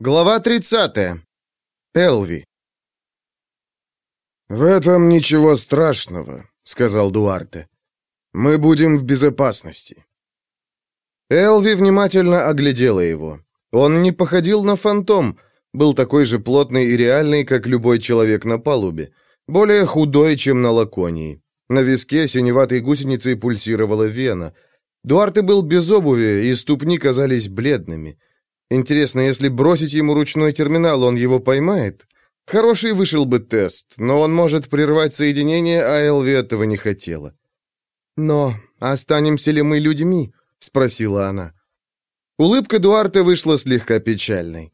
Глава 30. Элви. «В этом ничего страшного», — сказал Дуарте. «Мы будем в безопасности». Элви внимательно оглядела его. Он не походил на фантом, был такой же плотный и реальный, как любой человек на палубе, более худой, чем на Лаконии. На виске синеватой гусеницей пульсировала вена. Дуарте был без обуви, и ступни казались бледными. Интересно, если бросить ему ручной терминал, он его поймает? Хороший вышел бы тест, но он может прервать соединение, а Элви этого не хотела. «Но останемся ли мы людьми?» — спросила она. Улыбка Дуарта вышла слегка печальной.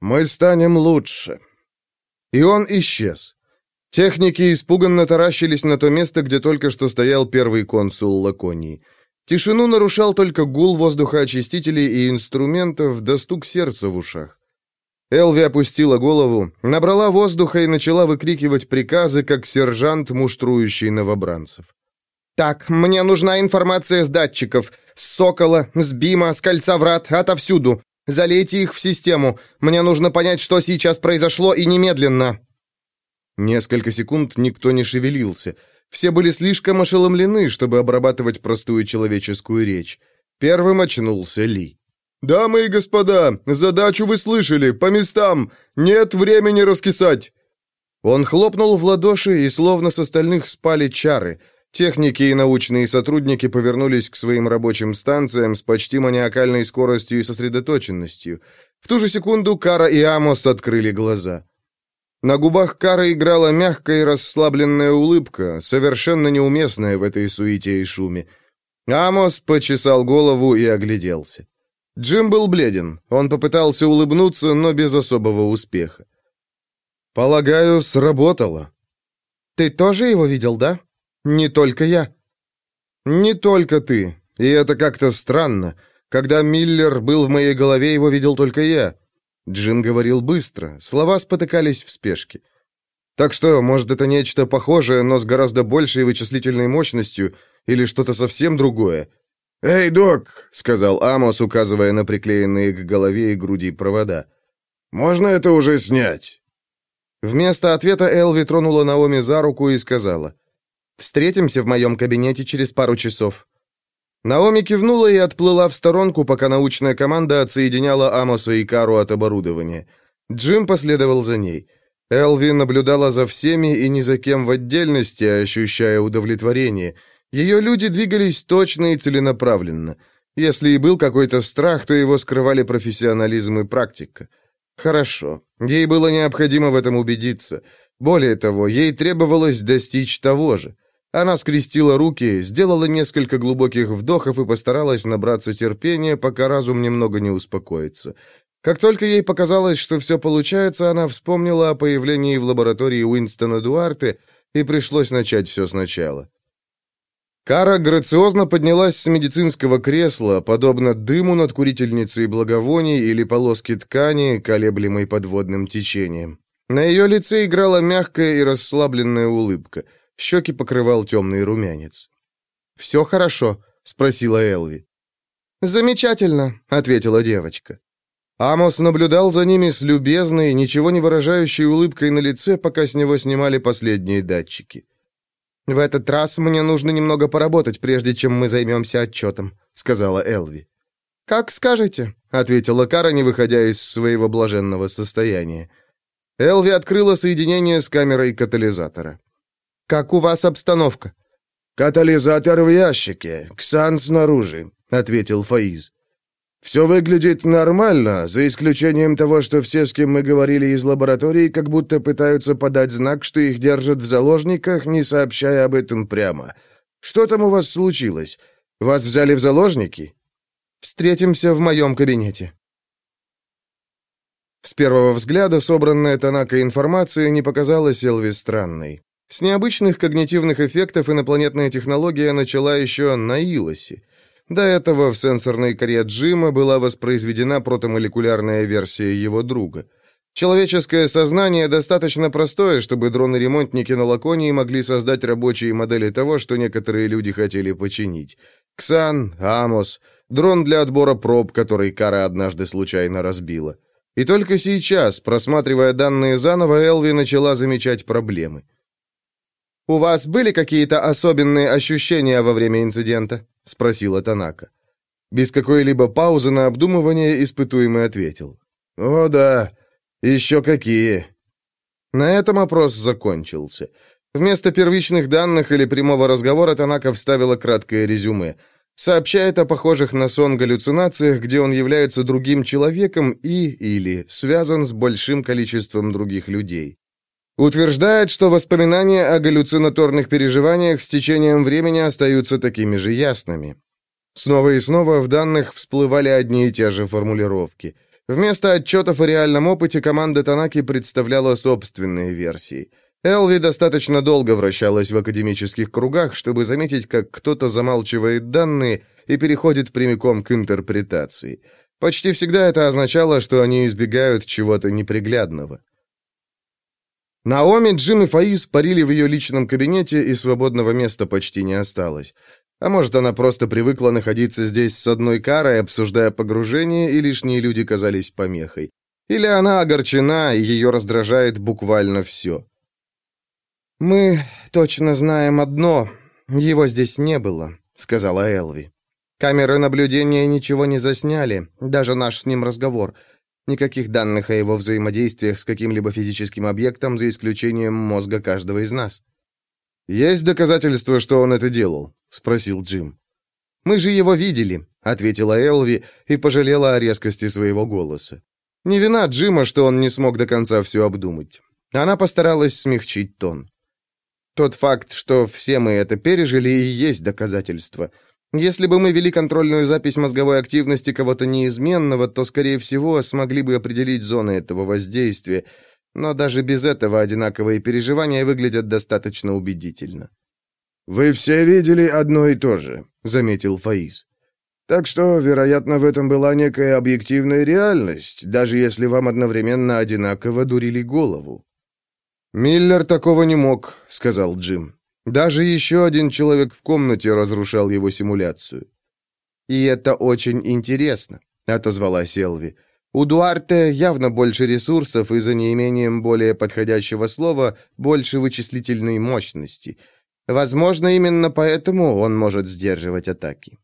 «Мы станем лучше». И он исчез. Техники испуганно таращились на то место, где только что стоял первый консул Лаконии. Тишину нарушал только гул воздухоочистителей и инструментов, да стук сердца в ушах. Элви опустила голову, набрала воздуха и начала выкрикивать приказы, как сержант, муштрующий новобранцев. «Так, мне нужна информация с датчиков. С Сокола, с Бима, с Кольца Врат, отовсюду. Залейте их в систему. Мне нужно понять, что сейчас произошло, и немедленно». Несколько секунд никто не шевелился — все были слишком ошеломлены, чтобы обрабатывать простую человеческую речь. Первым очнулся Ли. «Дамы и господа, задачу вы слышали, по местам! Нет времени раскисать!» Он хлопнул в ладоши, и словно с остальных спали чары. Техники и научные сотрудники повернулись к своим рабочим станциям с почти маниакальной скоростью и сосредоточенностью. В ту же секунду Кара и Амос открыли глаза. На губах Кары играла мягкая и расслабленная улыбка, совершенно неуместная в этой суете и шуме. Амос почесал голову и огляделся. Джим был бледен. Он попытался улыбнуться, но без особого успеха. «Полагаю, сработало». «Ты тоже его видел, да? Не только я». «Не только ты. И это как-то странно. Когда Миллер был в моей голове, его видел только я. Джим говорил быстро, слова спотыкались в спешке. Так что, может, это нечто похожее, но с гораздо большей вычислительной мощностью, или что-то совсем другое. «Эй, док!» — сказал Амос, указывая на приклеенные к голове и груди провода. «Можно это уже снять?» Вместо ответа Элви тронула Наоми за руку и сказала, «Встретимся в моем кабинете через пару часов». Наоми кивнула и отплыла в сторонку, пока научная команда отсоединяла Амоса и Кару от оборудования. Джим последовал за ней. Элви наблюдала за всеми и ни за кем в отдельности, ощущая удовлетворение. Ее люди двигались точно и целенаправленно. Если и был какой-то страх, то его скрывали профессионализм и практика. Хорошо. Ей было необходимо в этом убедиться. Более того, ей требовалось достичь того же. Она скрестила руки, сделала несколько глубоких вдохов и постаралась набраться терпения, пока разум немного не успокоится. Как только ей показалось, что все получается, она вспомнила о появлении в лаборатории Уинстона Дуарте, и пришлось начать все сначала. Кара грациозно поднялась с медицинского кресла, подобно дыму над курительницей благовоний или полоски ткани, колеблемой подводным течением. На ее лице играла мягкая и расслабленная улыбка — Щеки покрывал темный румянец. «Все хорошо?» — спросила Элви. «Замечательно», — ответила девочка. Амос наблюдал за ними с любезной, ничего не выражающей улыбкой на лице, пока с него снимали последние датчики. «В этот раз мне нужно немного поработать, прежде чем мы займемся отчетом», — сказала Элви. «Как скажете», — ответила Кара, не выходя из своего блаженного состояния. Элви открыла соединение с камерой катализатора. Как у вас обстановка?» «Катализатор в ящике, Ксан снаружи», — ответил Фаиз. «Все выглядит нормально, за исключением того, что все, с кем мы говорили из лаборатории, как будто пытаются подать знак, что их держат в заложниках, не сообщая об этом прямо. Что там у вас случилось? Вас взяли в заложники?» «Встретимся в моем кабинете». С первого взгляда собранная Танака информация не показалась Элви странной. С необычных когнитивных эффектов инопланетная технология начала еще на Илосе. До этого в сенсорной коре Джима была воспроизведена протомолекулярная версия его друга. Человеческое сознание достаточно простое, чтобы дроны-ремонтники на Лаконии могли создать рабочие модели того, что некоторые люди хотели починить. Ксан, Амос, дрон для отбора проб, который Кара однажды случайно разбила. И только сейчас, просматривая данные заново, Элви начала замечать проблемы. «У вас были какие-то особенные ощущения во время инцидента?» — спросила Танака. Без какой-либо паузы на обдумывание испытуемый ответил. «О да, еще какие!» На этом опрос закончился. Вместо первичных данных или прямого разговора Танака вставила краткое резюме. Сообщает о похожих на сон галлюцинациях, где он является другим человеком и или связан с большим количеством других людей. Утверждает, что воспоминания о галлюцинаторных переживаниях с течением времени остаются такими же ясными. Снова и снова в данных всплывали одни и те же формулировки. Вместо отчетов о реальном опыте команда Танаки представляла собственные версии. Элви достаточно долго вращалась в академических кругах, чтобы заметить, как кто-то замалчивает данные и переходит прямиком к интерпретации. Почти всегда это означало, что они избегают чего-то неприглядного. Наоми, Джим и Фаис парили в ее личном кабинете, и свободного места почти не осталось. А может, она просто привыкла находиться здесь с одной карой, обсуждая погружение, и лишние люди казались помехой. Или она огорчена, и ее раздражает буквально все. «Мы точно знаем одно. Его здесь не было», — сказала Элви. «Камеры наблюдения ничего не засняли, даже наш с ним разговор. Никаких данных о его взаимодействиях с каким-либо физическим объектом, за исключением мозга каждого из нас». «Есть доказательства, что он это делал?» — спросил Джим. «Мы же его видели», — ответила Элви и пожалела о резкости своего голоса. Не вина Джима, что он не смог до конца все обдумать. Она постаралась смягчить тон. Тот факт, что все мы это пережили, и есть доказательство. Если бы мы вели контрольную запись мозговой активности кого-то неизменного, то, скорее всего, смогли бы определить зоны этого воздействия, но даже без этого одинаковые переживания выглядят достаточно убедительно. «Вы все видели одно и то же», — заметил Фаис. «Так что, вероятно, в этом была некая объективная реальность, даже если вам одновременно одинаково дурили голову». «Миллер такого не мог», — сказал Джим. «Даже еще один человек в комнате разрушал его симуляцию». «И это очень интересно», — отозвалась Элви. У Дуарте явно больше ресурсов и за неимением более подходящего слова больше вычислительной мощности. Возможно, именно поэтому он может сдерживать атаки.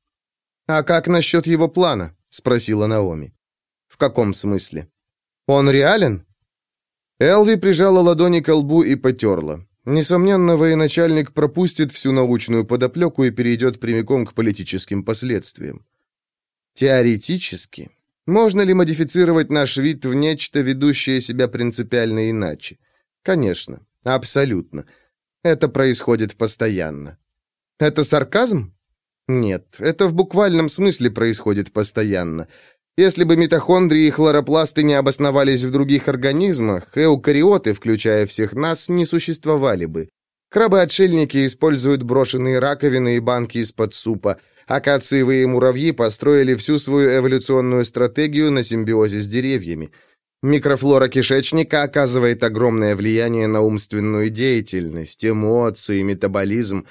«А как насчет его плана?» — спросила Наоми. «В каком смысле?» «Он реален?» Элви прижала ладони к лбу и потерла. Несомненно, военачальник пропустит всю научную подоплеку и перейдет прямиком к политическим последствиям. Теоретически, можно ли модифицировать наш вид в нечто, ведущее себя принципиально иначе? Конечно, абсолютно. Это происходит постоянно. Это сарказм? Нет, это в буквальном смысле происходит постоянно. Если бы митохондрии и хлоропласты не обосновались в других организмах, эукариоты, включая всех нас, не существовали бы. Крабы-отшельники используют брошенные раковины и банки из-под супа – Акациевые муравьи построили всю свою эволюционную стратегию на симбиозе с деревьями. Микрофлора кишечника оказывает огромное влияние на умственную деятельность, эмоции, метаболизм.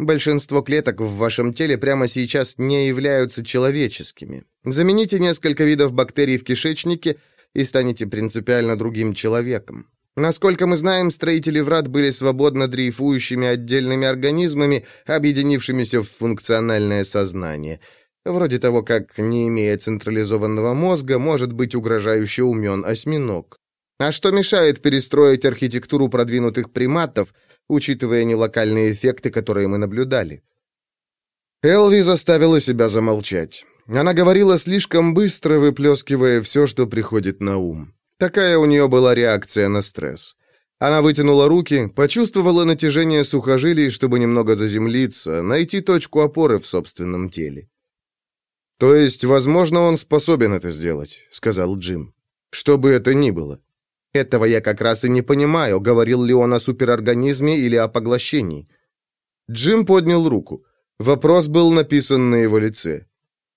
Большинство клеток в вашем теле прямо сейчас не являются человеческими. Замените несколько видов бактерий в кишечнике и станете принципиально другим человеком. Насколько мы знаем, строители врат были свободно дрейфующими отдельными организмами, объединившимися в функциональное сознание. Вроде того, как, не имея централизованного мозга, может быть угрожающе умен осьминог. А что мешает перестроить архитектуру продвинутых приматов, учитывая нелокальные эффекты, которые мы наблюдали? Элви заставила себя замолчать. Она говорила слишком быстро, выплескивая все, что приходит на ум. Такая у нее была реакция на стресс. Она вытянула руки, почувствовала натяжение сухожилий, чтобы немного заземлиться, найти точку опоры в собственном теле. «То есть, возможно, он способен это сделать», — сказал Джим. «Что бы это ни было». «Этого я как раз и не понимаю, говорил ли он о суперорганизме или о поглощении». Джим поднял руку. Вопрос был написан на его лице.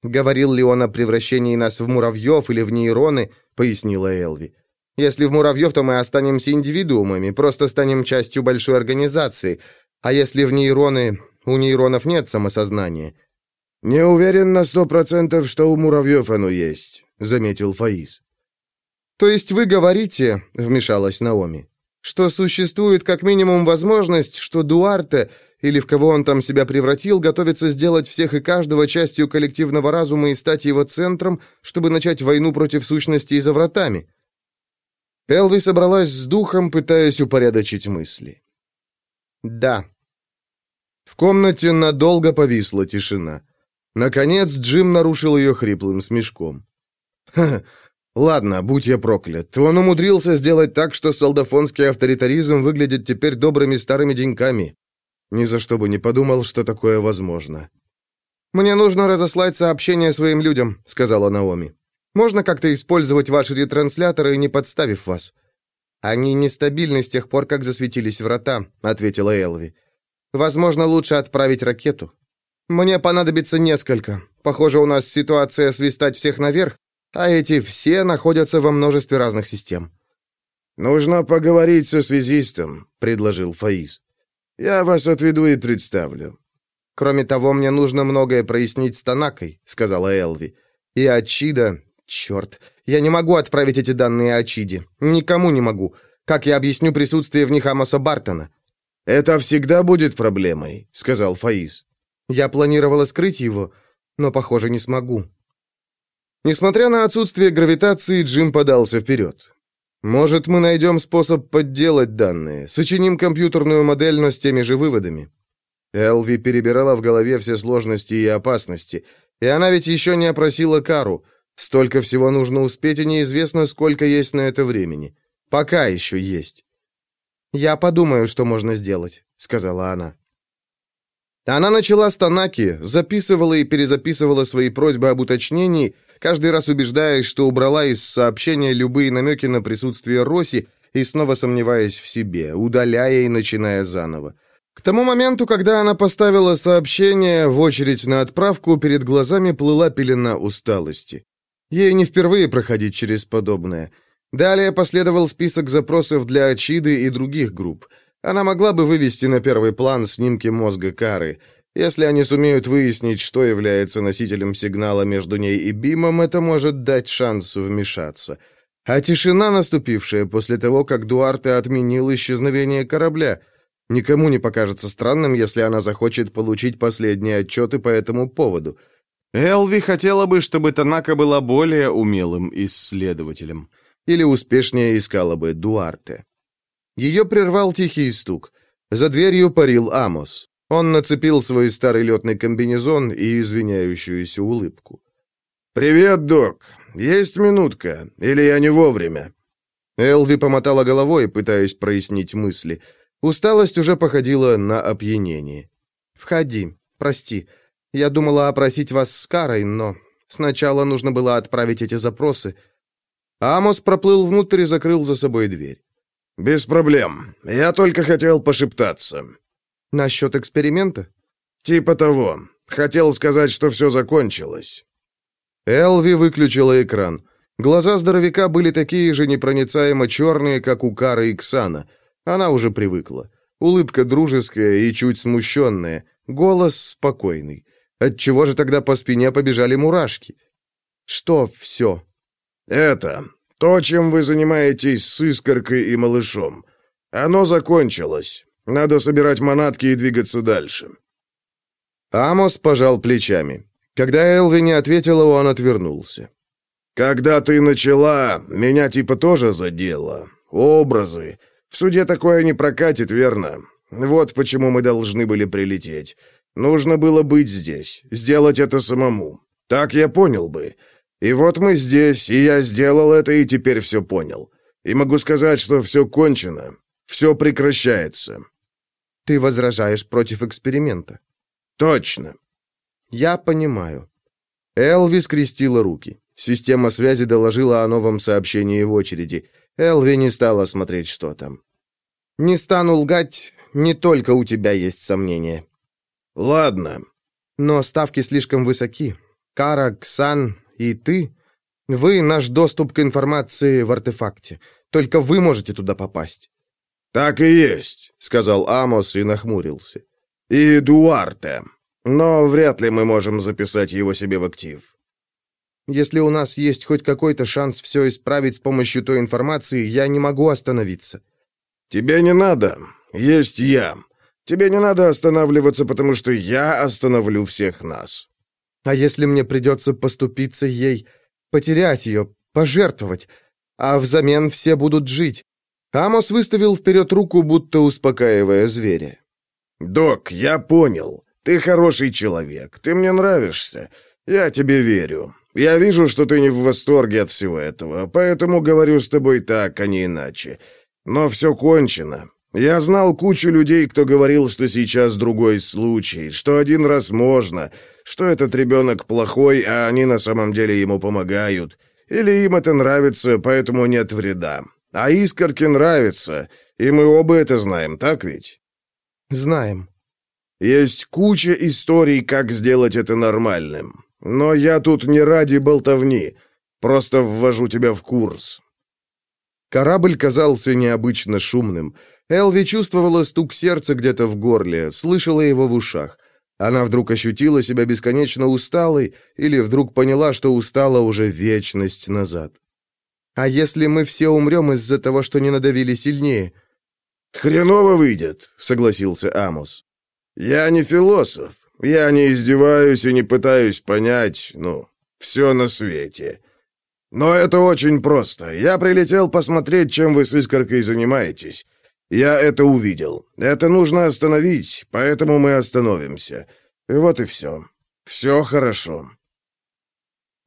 «Говорил ли он о превращении нас в муравьев или в нейроны?» — пояснила Элви. «Если в муравьев, то мы останемся индивидуумами, просто станем частью большой организации. А если в нейроны, у нейронов нет самосознания». «Не уверен на сто процентов, что у муравьев оно есть», — заметил Фаис. «То есть вы говорите, — вмешалась Наоми, — что существует как минимум возможность, что Дуарте, или в кого он там себя превратил, готовится сделать всех и каждого частью коллективного разума и стать его центром, чтобы начать войну против сущности за вратами?» Элви собралась с духом, пытаясь упорядочить мысли. «Да». В комнате надолго повисла тишина. Наконец Джим нарушил ее хриплым смешком. «Ха, ладно, будь я проклят. Он умудрился сделать так, что солдафонский авторитаризм выглядит теперь добрыми старыми деньками. Ни за что бы не подумал, что такое возможно». «Мне нужно разослать сообщение своим людям», — сказала Наоми. Можно как-то использовать ваши ретрансляторы, не подставив вас?» «Они нестабильны с тех пор, как засветились врата», — ответила Элви. «Возможно, лучше отправить ракету. Мне понадобится несколько. Похоже, у нас ситуация свистать всех наверх, а эти все находятся во множестве разных систем». «Нужно поговорить со связистом», — предложил Фаиз. «Я вас отведу и представлю». «Кроме того, мне нужно многое прояснить с Танакой», — сказала Элви. «И Ачида, Черт, я не могу отправить эти данные Ачиде. Никому не могу. Как я объясню присутствие в них Амоса Бартона? Это всегда будет проблемой, сказал Фаиз. Я планировала скрыть его, но, похоже, не смогу. Несмотря на отсутствие гравитации, Джим подался вперед. Может, мы найдем способ подделать данные, сочиним компьютерную модель, но с теми же выводами. Элви перебирала в голове все сложности и опасности, и она ведь еще не опросила Кару. Столько всего нужно успеть, и неизвестно, сколько есть на это времени. Пока еще есть. «Я подумаю, что можно сделать», — сказала она. Она начала с Танаки, записывала и перезаписывала свои просьбы об уточнении, каждый раз убеждаясь, что убрала из сообщения любые намеки на присутствие Роси и снова сомневаясь в себе, удаляя и начиная заново. К тому моменту, когда она поставила сообщение в очередь на отправку, перед глазами плыла пелена усталости. Ей не впервые проходить через подобное. Далее последовал список запросов для Ачиды и других групп. Она могла бы вывести на первый план снимки мозга Кары. Если они сумеют выяснить, что является носителем сигнала между ней и Бимом, это может дать шанс вмешаться. А тишина, наступившая после того, как Дуарте отменил исчезновение корабля, никому не покажется странным, если она захочет получить последние отчеты по этому поводу — Элви хотела бы, чтобы Танака была более умелым исследователем. Или успешнее искала бы Дуарте. Ее прервал тихий стук. За дверью парил Амос. Он нацепил свой старый летный комбинезон и извиняющуюся улыбку. «Привет, док. Есть минутка? Или я не вовремя?» Элви помотала головой, пытаясь прояснить мысли. Усталость уже походила на опьянение. «Входи. Прости. Я думала опросить вас с Карой, но сначала нужно было отправить эти запросы. Амос проплыл внутрь и закрыл за собой дверь. «Без проблем. Я только хотел пошептаться». «Насчет эксперимента?» «Типа того. Хотел сказать, что все закончилось». Элви выключила экран. Глаза здоровяка были такие же непроницаемо черные, как у Кары и Ксана. Она уже привыкла. Улыбка дружеская и чуть смущенная. Голос спокойный. Отчего же тогда по спине побежали мурашки? Что все? Это то, чем вы занимаетесь с Искоркой и малышом. Оно закончилось. Надо собирать манатки и двигаться дальше. Амос пожал плечами. Когда Элви не ответила, он отвернулся. «Когда ты начала, меня типа тоже задело. Образы. В суде такое не прокатит, верно? Вот почему мы должны были прилететь. Нужно было быть здесь, сделать это самому. Так я понял бы. И вот мы здесь, и я сделал это, и теперь все понял. И могу сказать, что все кончено. Все прекращается. Ты возражаешь против эксперимента? Точно. Я понимаю. Элви скрестила руки. Система связи доложила о новом сообщении в очереди. Элви не стала смотреть, что там. Не стану лгать, не только у тебя есть сомнения. «Ладно». «Но ставки слишком высоки. Кара, Ксан и ты... Вы наш доступ к информации в артефакте. Только вы можете туда попасть». «Так и есть», — сказал Амос и нахмурился. «И Дуарте. Но вряд ли мы можем записать его себе в актив». Если у нас есть хоть какой-то шанс все исправить с помощью той информации, я не могу остановиться». «Тебе не надо. Есть я. Тебе не надо останавливаться, потому что я остановлю всех нас». «А если мне придется поступиться ей, потерять ее, пожертвовать, а взамен все будут жить?» Амос выставил вперед руку, будто успокаивая зверя. «Док, я понял. Ты хороший человек. Ты мне нравишься. Я тебе верю. Я вижу, что ты не в восторге от всего этого, поэтому говорю с тобой так, а не иначе. Но все кончено. Я знал кучу людей, кто говорил, что сейчас другой случай, что один раз можно, что этот ребенок плохой, а они на самом деле ему помогают. Или им это нравится, поэтому нет вреда. А искорке нравится, и мы оба это знаем, так ведь? Знаем. Есть куча историй, как сделать это нормальным. Но я тут не ради болтовни, просто ввожу тебя в курс. Корабль казался необычно шумным. Элви чувствовала стук сердца где-то в горле, слышала его в ушах. Она вдруг ощутила себя бесконечно усталой или вдруг поняла, что устала уже вечность назад. «А если мы все умрем из-за того, что не надавили сильнее?» «Хреново выйдет», — согласился Амос. «Я не философ. Я не издеваюсь и не пытаюсь понять, ну, все на свете. Но это очень просто. Я прилетел посмотреть, чем вы с Искоркой занимаетесь. Я это увидел. Это нужно остановить, поэтому мы остановимся. И вот и все. Все хорошо».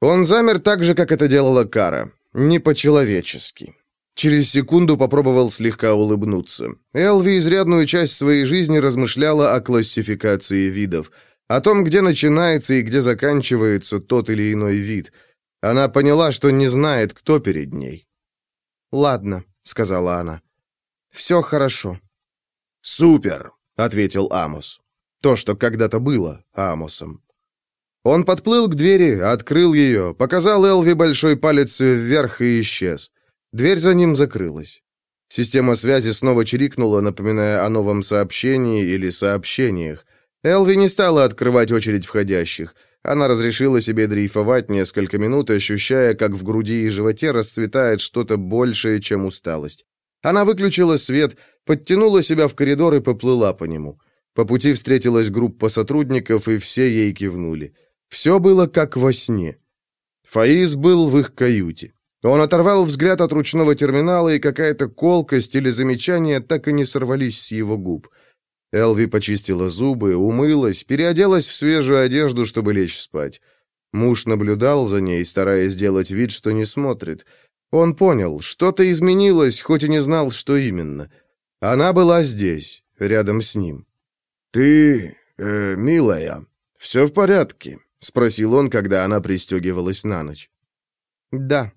Он замер так же, как это делала Кара. Не по-человечески. Через секунду попробовал слегка улыбнуться. Элви изрядную часть своей жизни размышляла о классификации видов, о том, где начинается и где заканчивается тот или иной вид. Она поняла, что не знает, кто перед ней. «Ладно», — сказала она. «Все хорошо». «Супер», — ответил Амос. То, что когда-то было Амосом. Он подплыл к двери, открыл ее, показал Элви большой палец вверх и исчез. Дверь за ним закрылась. Система связи снова чирикнула, напоминая о новом сообщении или сообщениях. Элви не стала открывать очередь входящих. Она разрешила себе дрейфовать несколько минут, ощущая, как в груди и животе расцветает что-то большее, чем усталость. Она выключила свет, подтянула себя в коридор и поплыла по нему. По пути встретилась группа сотрудников, и все ей кивнули. Все было как во сне. Фаиз был в их каюте. Он оторвал взгляд от ручного терминала, и какая-то колкость или замечание так и не сорвались с его губ. Элви почистила зубы, умылась, переоделась в свежую одежду, чтобы лечь спать. Муж наблюдал за ней, стараясь сделать вид, что не смотрит. Он понял, что-то изменилось, хоть и не знал, что именно. Она была здесь, рядом с ним. «Ты, э, милая, все в порядке?» — спросил он, когда она пристегивалась на ночь. «Да»,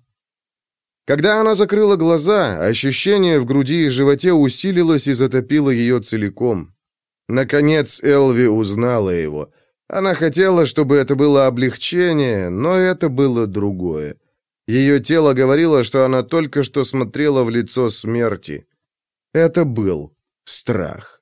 когда она закрыла глаза, ощущение в груди и животе усилилось и затопило ее целиком. Наконец Элви узнала его. Она хотела, чтобы это было облегчение, но это было другое. Ее тело говорило, что она только что смотрела в лицо смерти. Это был страх.